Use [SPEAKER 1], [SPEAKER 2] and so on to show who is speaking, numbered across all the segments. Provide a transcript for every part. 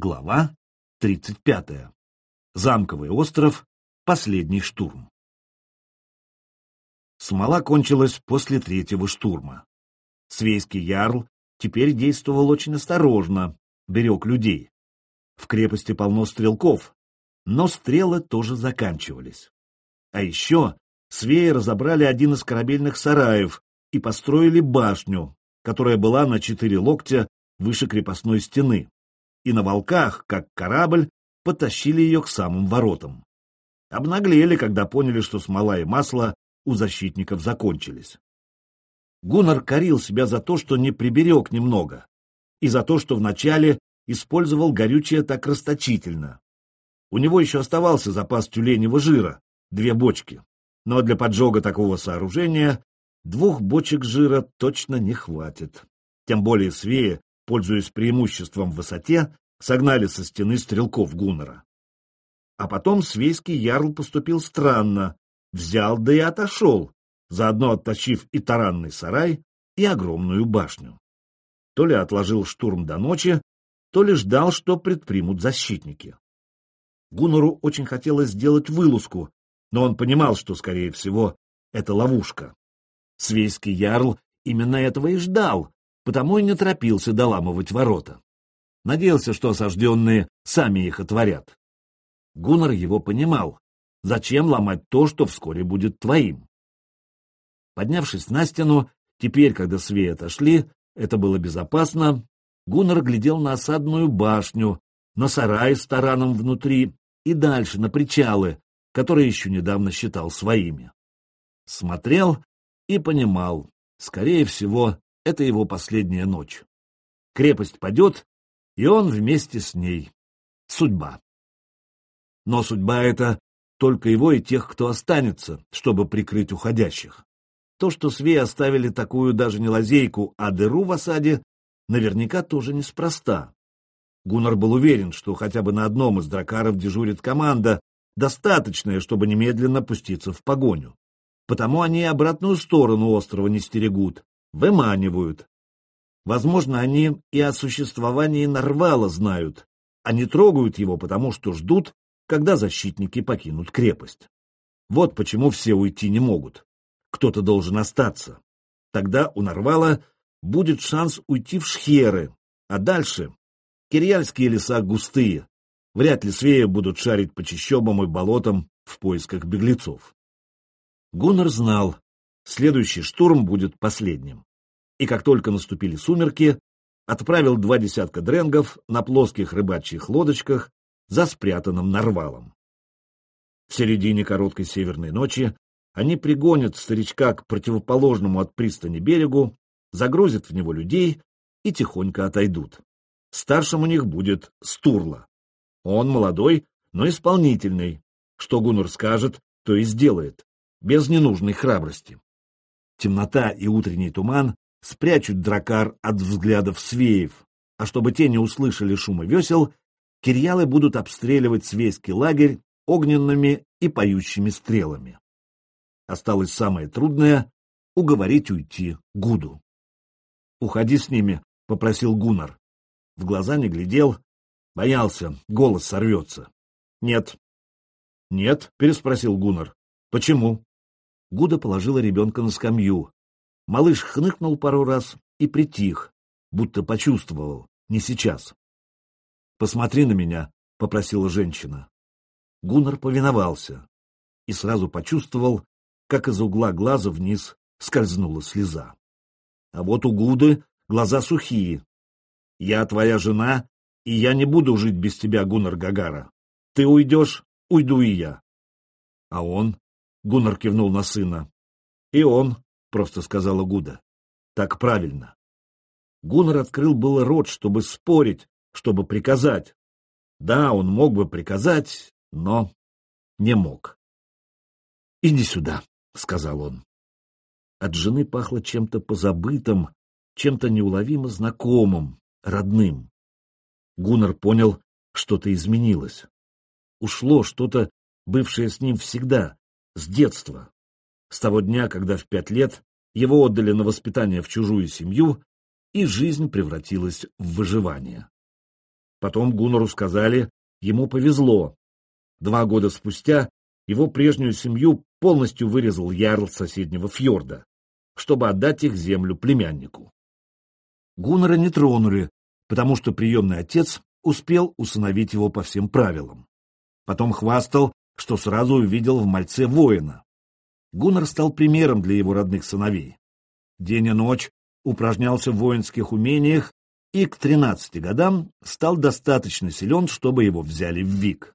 [SPEAKER 1] Глава 35. Замковый остров. Последний штурм. Смола кончилась после третьего штурма. Свейский ярл теперь действовал очень осторожно, берег людей. В крепости полно стрелков, но стрелы тоже заканчивались. А еще свеи разобрали один из корабельных сараев и построили башню, которая была на четыре локтя выше крепостной стены и на волках, как корабль, потащили ее к самым воротам. Обнаглели, когда поняли, что смола и масло у защитников закончились. Гуннар корил себя за то, что не приберег немного, и за то, что вначале использовал горючее так расточительно. У него еще оставался запас тюленевого жира, две бочки, но для поджога такого сооружения двух бочек жира точно не хватит. Тем более свеи пользуясь преимуществом в высоте, согнали со стены стрелков Гуннера. А потом свейский ярл поступил странно, взял да и отошел, заодно оттащив и таранный сарай, и огромную башню. То ли отложил штурм до ночи, то ли ждал, что предпримут защитники. Гуннеру очень хотелось сделать вылазку, но он понимал, что, скорее всего, это ловушка. Свейский ярл именно этого и ждал, потому и не торопился доламывать ворота. Надеялся, что осажденные сами их отворят. Гуннар его понимал. Зачем ломать то, что вскоре будет твоим? Поднявшись на стену, теперь, когда свеи отошли, это было безопасно, Гуннар глядел на осадную башню, на сарай с тараном внутри и дальше на причалы, которые еще недавно считал своими. Смотрел и понимал, скорее всего, это его последняя ночь. Крепость падет, и он вместе с ней. Судьба. Но судьба — это только его и тех, кто останется, чтобы прикрыть уходящих. То, что свеи оставили такую даже не лазейку, а дыру в осаде, наверняка тоже неспроста. Гуннар был уверен, что хотя бы на одном из дракаров дежурит команда, достаточная, чтобы немедленно пуститься в погоню. Потому они и обратную сторону острова не стерегут, выманивают. Возможно, они и о существовании Нарвала знают, а не трогают его, потому что ждут, когда защитники покинут крепость. Вот почему все уйти не могут. Кто-то должен остаться. Тогда у Нарвала будет шанс уйти в Шхеры, а дальше Кирьяльские леса густые. Вряд ли свеи будут шарить по чащобам и болотам в поисках беглецов. Гуннар знал, Следующий штурм будет последним. И как только наступили сумерки, отправил два десятка дренгов на плоских рыбачьих лодочках за спрятанным нарвалом. В середине короткой северной ночи они пригонят старичка к противоположному от пристани берегу, загрузят в него людей и тихонько отойдут. Старшим у них будет Стурла. Он молодой, но исполнительный. Что Гуннур скажет, то и сделает, без ненужной храбрости. Темнота и утренний туман спрячут дракар от взглядов свеев, а чтобы те не услышали шума весел, кирьялы будут обстреливать свейский лагерь огненными и поющими стрелами. Осталось самое трудное — уговорить уйти Гуду. «Уходи с ними», — попросил Гунар. В глаза не глядел, боялся, голос сорвется. «Нет». «Нет?» — переспросил Гунар. «Почему?» Гуда положила ребенка на скамью. Малыш хныкнул пару раз и притих, будто почувствовал, не сейчас. «Посмотри на меня», — попросила женщина. Гуннар повиновался и сразу почувствовал, как из угла глаза вниз скользнула слеза. А вот у Гуды глаза сухие. «Я твоя жена, и я не буду жить без тебя, Гуннар Гагара. Ты уйдешь, уйду и я». А он Гуннар кивнул на сына. И он, просто сказала Гуда. Так правильно. Гуннар открыл было рот, чтобы спорить, чтобы приказать. Да, он мог бы приказать, но не мог. «Иди сюда», — сказал он. От жены пахло чем-то позабытым, чем-то неуловимо знакомым, родным. Гуннар понял, что-то изменилось. Ушло что-то, бывшее с ним всегда, с детства, с того дня, когда в пять лет его отдали на воспитание в чужую семью, и жизнь превратилась в выживание. Потом Гуннору сказали, ему повезло. Два года спустя его прежнюю семью полностью вырезал ярл соседнего фьорда, чтобы отдать их землю племяннику. Гуннера не тронули, потому что приемный отец успел усыновить его по всем правилам. Потом хвастал, что сразу увидел в мальце воина. Гуннер стал примером для его родных сыновей. День и ночь упражнялся в воинских умениях и к 13 годам стал достаточно силен, чтобы его взяли в Вик.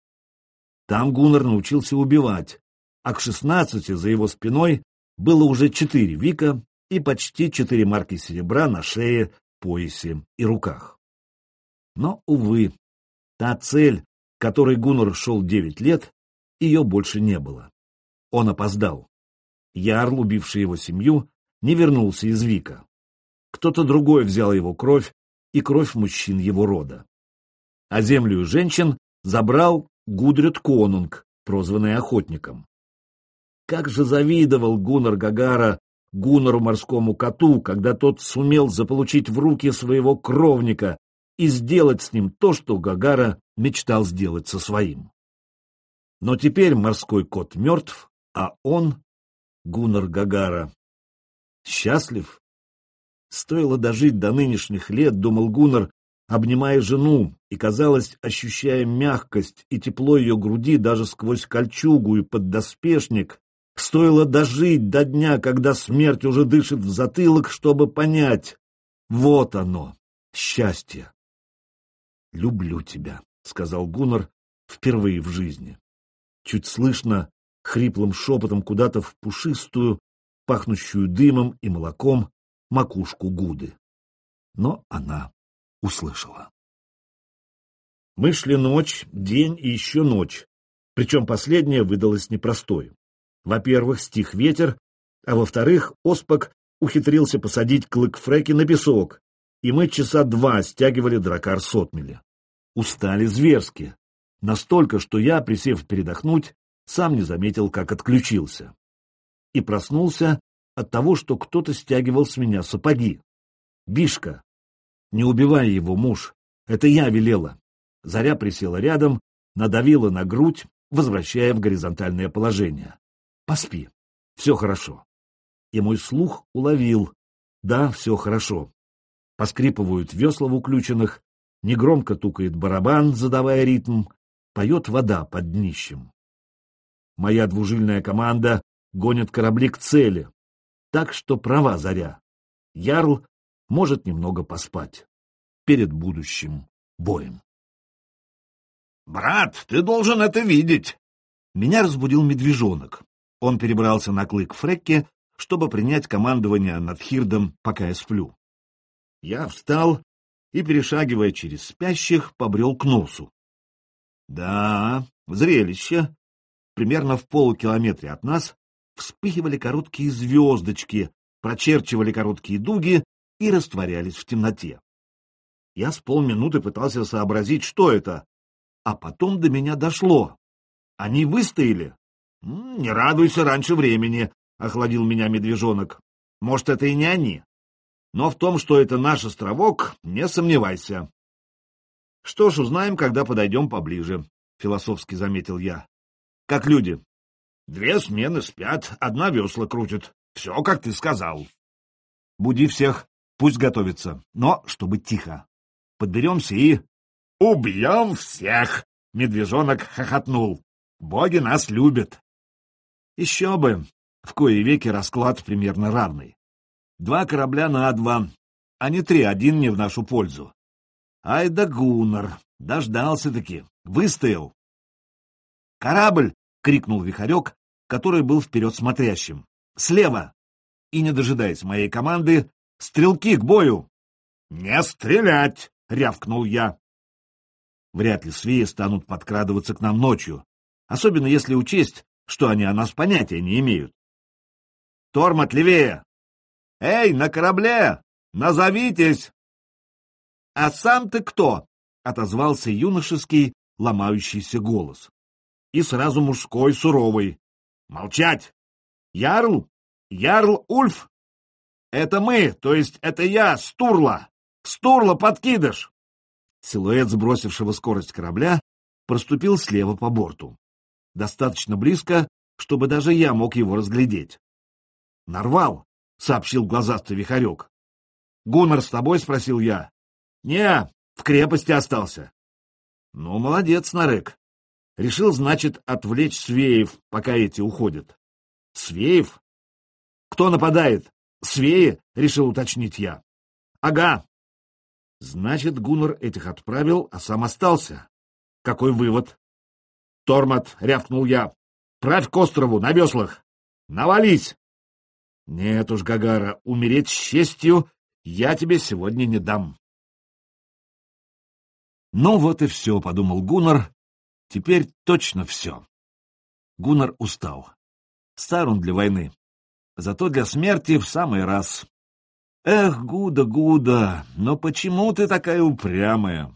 [SPEAKER 1] Там Гуннер научился убивать, а к 16 за его спиной было уже четыре Вика и почти четыре марки серебра на шее, поясе и руках. Но, увы, та цель, которой Гуннер шел девять лет, ее больше не было. Он опоздал. Ярл, убивший его семью, не вернулся из Вика. Кто-то другой взял его кровь и кровь мужчин его рода. А землю женщин забрал Гудрет Конунг, прозванный охотником. Как же завидовал Гуннар Гагара Гуннару морскому коту, когда тот сумел заполучить в руки своего кровника и сделать с ним то, что Гагара мечтал сделать со своим. Но теперь морской кот мертв, а он, Гуннар Гагара, счастлив Стоило дожить до нынешних лет, думал Гуннар, обнимая жену, и, казалось, ощущая мягкость и тепло ее груди даже сквозь кольчугу и поддоспешник, стоило дожить до дня, когда смерть уже дышит в затылок, чтобы понять, вот оно, счастье. «Люблю тебя», — сказал Гуннар впервые в жизни. Чуть слышно, хриплым шепотом куда-то в пушистую, пахнущую дымом и молоком, макушку Гуды. Но она услышала. Мы шли ночь, день и еще ночь, причем последняя выдалась непростой. Во-первых, стих ветер, а во-вторых, Оспак ухитрился посадить клык Фреки на песок, и мы часа два стягивали дракар с отмели. Устали зверски, настолько, что я, присев передохнуть, сам не заметил, как отключился. И проснулся от того, что кто-то стягивал с меня сапоги. Бишка! Не убивай его, муж. Это я велела. Заря присела рядом, надавила на грудь, возвращая в горизонтальное положение. Поспи. Все хорошо. И мой слух уловил. Да, все хорошо. Поскрипывают весла в уключенных, негромко тукает барабан, задавая ритм, поет вода под днищем. Моя двужильная команда гонит корабли к цели, так что права заря. Ярл может немного поспать перед будущим боем.
[SPEAKER 2] «Брат, ты должен это видеть!»
[SPEAKER 1] Меня разбудил медвежонок. Он перебрался на клык Фрекке, чтобы принять командование над Хирдом, пока я сплю. Я встал и, перешагивая через спящих, побрел к носу. Да, зрелище. Примерно в полукилометре от нас вспыхивали короткие звездочки, прочерчивали короткие дуги и растворялись в темноте. Я с полминуты пытался сообразить, что это, а потом до меня дошло. Они выстояли. «Не радуйся раньше времени», — охладил меня медвежонок. «Может, это и не они. Но в том, что это наш островок, не сомневайся». «Что ж, узнаем, когда подойдем поближе», — философски заметил я. «Как люди, Две смены спят, одна весла крутит. Все, как ты сказал. Буди всех, пусть готовятся, но чтобы тихо. Подберемся и... Убьем всех! Медвежонок хохотнул. Боги нас любят. Еще бы. В кои веки расклад примерно равный. Два корабля на два, а не три, один не в нашу пользу. Ай да Гуннар, дождался-таки, выстоял. «Корабль!» — крикнул Вихарек, который был вперед смотрящим. «Слева!» И, не дожидаясь моей команды, «Стрелки к бою!» «Не стрелять!» — рявкнул я. Вряд ли свеи станут подкрадываться к нам ночью, особенно если учесть, что они о нас понятия не имеют. «Тормот левее!» «Эй, на корабле! Назовитесь!» «А сам ты кто?» — отозвался юношеский, ломающийся голос и сразу мужской, суровый. «Молчать! Ярл? Ярл Ульф? Это мы, то есть это я, Стурла! Стурла, подкидыш!» Силуэт сбросившего скорость корабля проступил слева по борту. Достаточно близко, чтобы даже я мог его разглядеть. «Нарвал!» — сообщил глазастый вихарек. «Гуннар с тобой?» — спросил я. «Не, в крепости остался». «Ну, молодец, Нарек. Решил, значит, отвлечь Свеев, пока эти уходят». «Свеев? Кто нападает? Свеи?» — решил уточнить я. «Ага». Значит, Гуннар этих отправил, а сам остался. Какой вывод? «Тормот!» — рявкнул я. «Правь к острову, на веслах! Навались!» «Нет уж, Гагара, умереть с честью я тебе сегодня не дам». «Ну вот и все», — подумал Гуннар. «Теперь точно все». Гуннар устал. Стар он для войны. Зато для смерти в самый раз. Эх, Гуда, Гуда, но почему ты такая упрямая?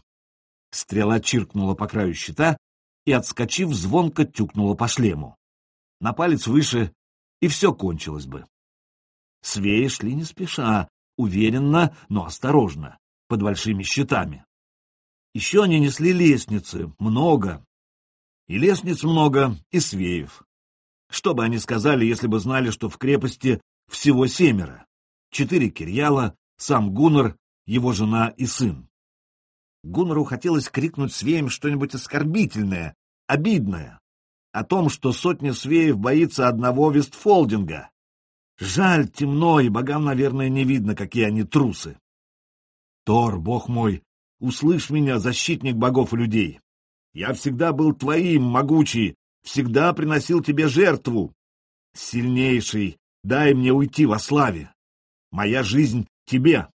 [SPEAKER 1] Стрела чиркнула по краю щита и, отскочив, звонко тюкнула по шлему. На палец выше, и все кончилось бы. Свеи шли не спеша, уверенно, но осторожно, под большими щитами. Еще они несли лестницы, много. И лестниц много, и свеев. Что бы они сказали, если бы знали, что в крепости всего семеро? Четыре Кирьяла, сам Гуннар, его жена и сын. Гуннару хотелось крикнуть свеям что-нибудь оскорбительное, обидное. О том, что сотня свеев боится одного Вестфолдинга. Жаль, темно, и богам, наверное, не видно, какие они трусы. Тор, бог мой, услышь меня, защитник богов и людей. Я всегда был твоим, могучий, всегда приносил тебе жертву. Сильнейший, дай мне уйти во славе. Моя жизнь тебе.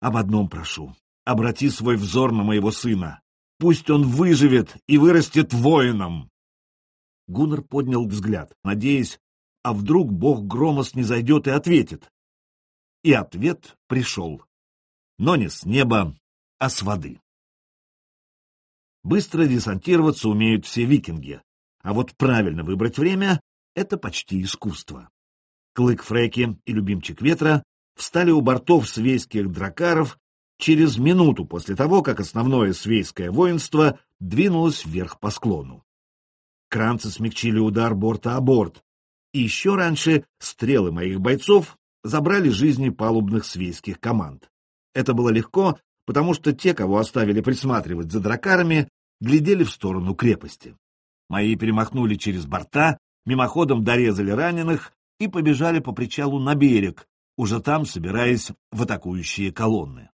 [SPEAKER 1] Об одном прошу. Обрати свой взор на моего сына. Пусть он выживет и вырастет воином. Гуннар поднял взгляд, надеясь, а вдруг бог Громос не зайдет и ответит. И ответ пришел. Но не с неба, а с воды. Быстро десантироваться умеют все викинги, а вот правильно выбрать время — это почти искусство. Клык Фреки и любимчик ветра встали у бортов свейских дракаров через минуту после того, как основное свейское воинство двинулось вверх по склону. Кранцы смягчили удар борта о борт, и еще раньше стрелы моих бойцов забрали жизни палубных свейских команд. Это было легко, потому что те, кого оставили присматривать за дракарами, глядели в сторону крепости. Мои перемахнули через борта, мимоходом дорезали раненых и побежали по причалу на берег, уже там собираясь в атакующие колонны.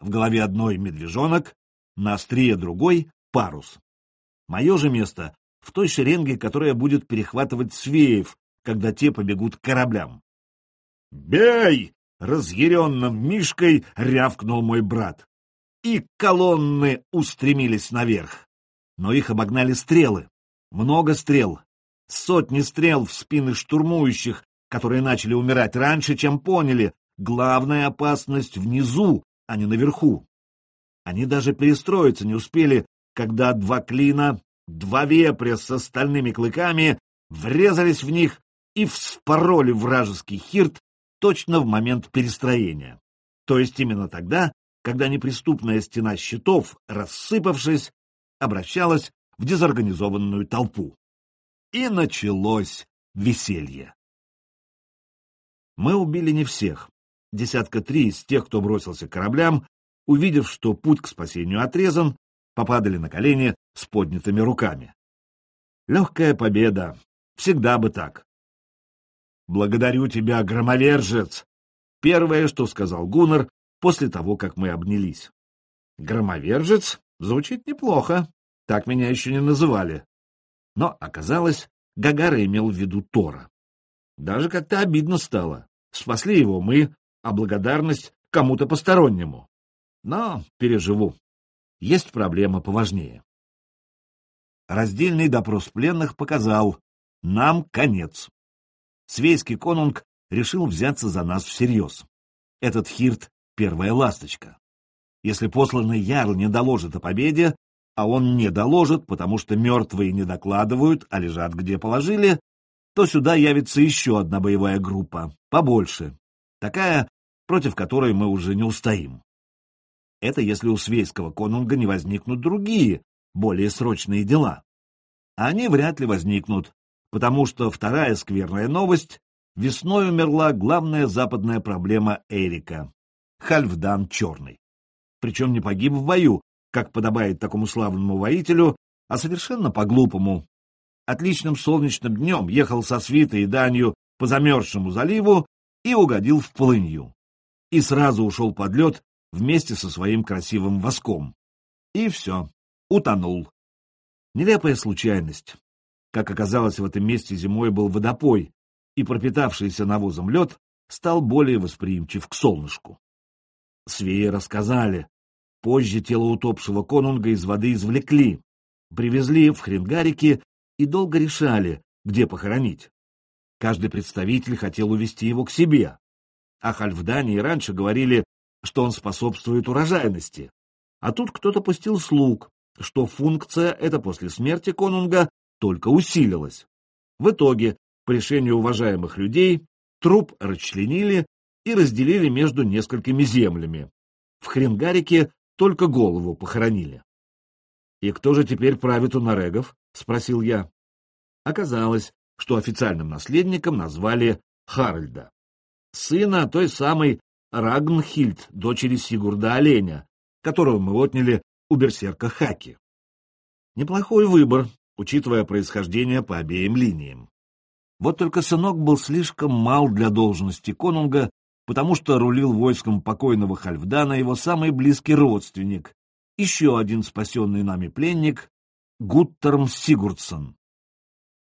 [SPEAKER 1] В голове одной медвежонок, на острие другой — парус. Мое же место в той шеренге, которая будет перехватывать свеев, когда те побегут к кораблям. «Бей!» — разъяренным мишкой рявкнул мой брат. И колонны устремились наверх. Но их обогнали стрелы. Много стрел. Сотни стрел в спины штурмующих, которые начали умирать раньше, чем поняли. Главная опасность внизу, а не наверху. Они даже перестроиться не успели, когда два клина, два вепря с остальными клыками врезались в них и вспороли вражеский хирт точно в момент перестроения. То есть именно тогда, когда неприступная стена щитов, рассыпавшись, обращалась в дезорганизованную толпу. И началось веселье. Мы убили не всех. Десятка три из тех, кто бросился к кораблям, увидев, что путь к спасению отрезан, попадали на колени с поднятыми руками. Легкая победа. Всегда бы так. «Благодарю тебя, громовержец!» Первое, что сказал Гуннар после того, как мы обнялись. «Громовержец» звучит неплохо. Так меня еще не называли. Но оказалось, Гагара имел в виду Тора. Даже как-то обидно стало. Спасли его мы, а благодарность кому-то постороннему. Но переживу. Есть проблема поважнее. Раздельный допрос пленных показал, нам конец. Свейский конунг решил взяться за нас всерьез. Этот хирт — первая ласточка. Если посланный ярл не доложит о победе, а он не доложит, потому что мертвые не докладывают, а лежат где положили, то сюда явится еще одна боевая группа, побольше, такая, против которой мы уже не устоим. Это если у свейского конунга не возникнут другие, более срочные дела. Они вряд ли возникнут, потому что вторая скверная новость — весной умерла главная западная проблема Эрика — Хальфдан Черный. Причем не погиб в бою, как подобает такому славному воителю, а совершенно по-глупому. Отличным солнечным днем ехал со свитой и данью по замерзшему заливу и угодил в полынью. И сразу ушел под лед вместе со своим красивым воском. И все, утонул. Нелепая случайность. Как оказалось, в этом месте зимой был водопой, и пропитавшийся навозом лед стал более восприимчив к солнышку. Свеи рассказали. Позже тело утопшего конунга из воды извлекли, привезли в Хренгарики и долго решали, где похоронить. Каждый представитель хотел увести его к себе. О Хальфдане раньше говорили, что он способствует урожайности. А тут кто-то пустил слуг, что функция эта после смерти конунга только усилилась. В итоге, по решению уважаемых людей, труп расчленили и разделили между несколькими землями. В Хренгарике только голову похоронили. «И кто же теперь правит у Нарегов?» — спросил я. Оказалось, что официальным наследником назвали Харальда, сына той самой Рагнхильд, дочери Сигурда Оленя, которого мы отняли у берсерка Хаки. Неплохой выбор, учитывая происхождение по обеим линиям. Вот только сынок был слишком мал для должности конунга, потому что рулил войском покойного Хальфдана его самый близкий родственник, еще один спасенный нами пленник, Гуттерм Сигурдсон.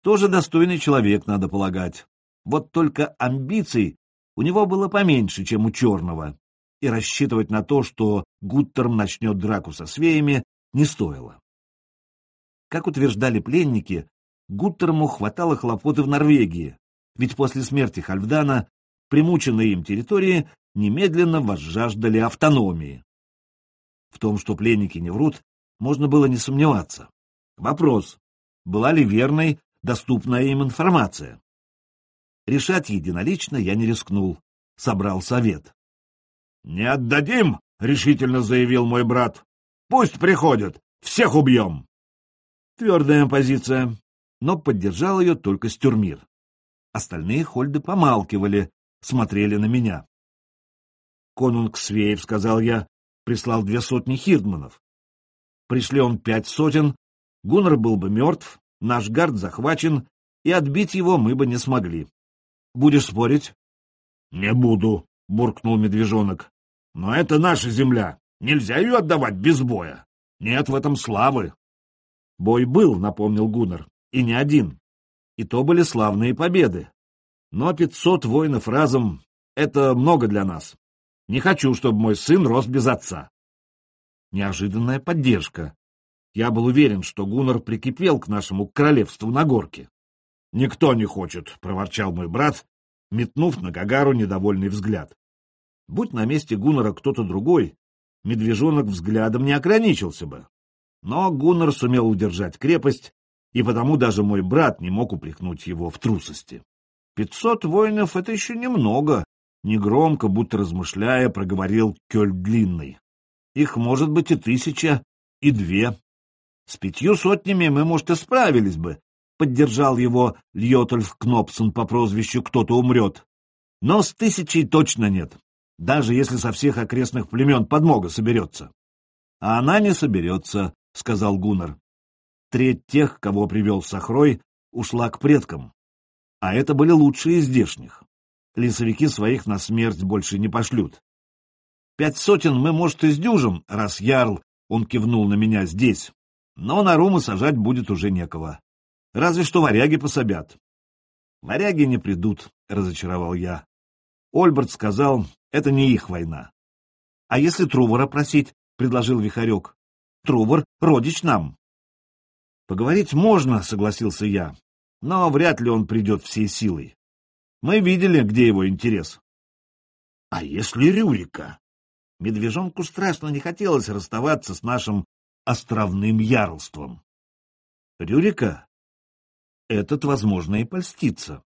[SPEAKER 1] Тоже достойный человек, надо полагать. Вот только амбиций у него было поменьше, чем у Черного, и рассчитывать на то, что Гуттерм начнет драку со свеями, не стоило. Как утверждали пленники, Гуттерму хватало хлопоты в Норвегии, ведь после смерти Хальфдана примученные им территории немедленно возжаждали автономии. В том, что пленники не врут, можно было не сомневаться. Вопрос, была ли верной доступная им информация? Решать единолично я не рискнул, собрал совет. — Не отдадим, — решительно заявил мой брат. — Пусть приходят, всех убьем. Твердая позиция, но поддержал ее только Стюрмир. Остальные хольды помалкивали, смотрели на меня. Конунг Свеев, сказал я, прислал две сотни хирдманов. Пришли он пять сотен, Гуннар был бы мертв, наш гард захвачен, и отбить его мы бы не смогли. Будешь спорить? — Не буду, — буркнул медвежонок. — Но это наша земля, нельзя ее отдавать без боя. Нет в этом славы. Бой был, — напомнил Гуннар, — и не один. И то были славные победы. Но пятьсот воинов разом — это много для нас. Не хочу, чтобы мой сын рос без отца. Неожиданная поддержка. Я был уверен, что Гуннар прикипел к нашему королевству на горке. — Никто не хочет, — проворчал мой брат, метнув на Гагару недовольный взгляд. Будь на месте Гуннара кто-то другой, медвежонок взглядом не ограничился бы. Но Гуннар сумел удержать крепость, и потому даже мой брат не мог упрекнуть его в трусости. Пятьсот воинов — это еще немного, негромко, будто размышляя, проговорил Кёль Длинный. Их может быть и тысяча, и две. С пятью сотнями мы, может, и справились бы, поддержал его Льотольф Кнопсон по прозвищу «Кто-то умрет». Но с тысячей точно нет, даже если со всех окрестных племен подмога соберется. — А она не соберется, — сказал Гуннар. Треть тех, кого привел Сахрой, ушла к предкам. А это были лучшие из здешних. Лесовики своих на смерть больше не пошлют. Пять сотен мы, может, и сдюжим, раз Ярл, он кивнул на меня здесь. Но на румы сажать будет уже некого. Разве что варяги пособят. Варяги не придут, разочаровал я. Ольберт сказал, это не их война. А если Трувора просить, предложил Вихарек. Трувор — родич нам. Поговорить можно, согласился я, но вряд ли он придет всей силой. Мы видели, где его интерес. А если Рюрика? Медвежонку страшно не хотелось расставаться с нашим островным ярлством. Рюрика этот, возможно, и польстится,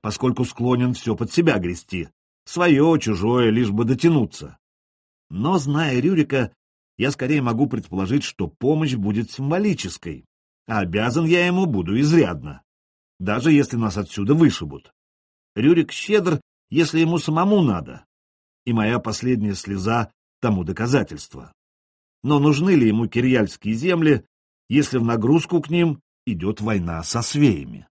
[SPEAKER 1] поскольку склонен все под себя грести, свое, чужое, лишь бы дотянуться. Но, зная Рюрика, я скорее могу предположить, что помощь будет символической, а обязан я ему буду изрядно, даже если нас отсюда вышибут. Рюрик щедр, если ему самому надо, и моя последняя слеза тому доказательство. Но нужны ли ему кирьяльские земли, если в нагрузку к ним идет война со свеями?